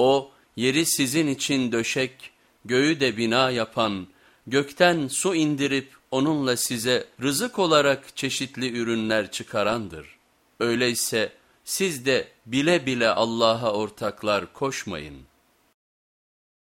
O yeri sizin için döşek, göğü de bina yapan, gökten su indirip onunla size rızık olarak çeşitli ürünler çıkarandır. Öyleyse siz de bile bile Allah'a ortaklar koşmayın.''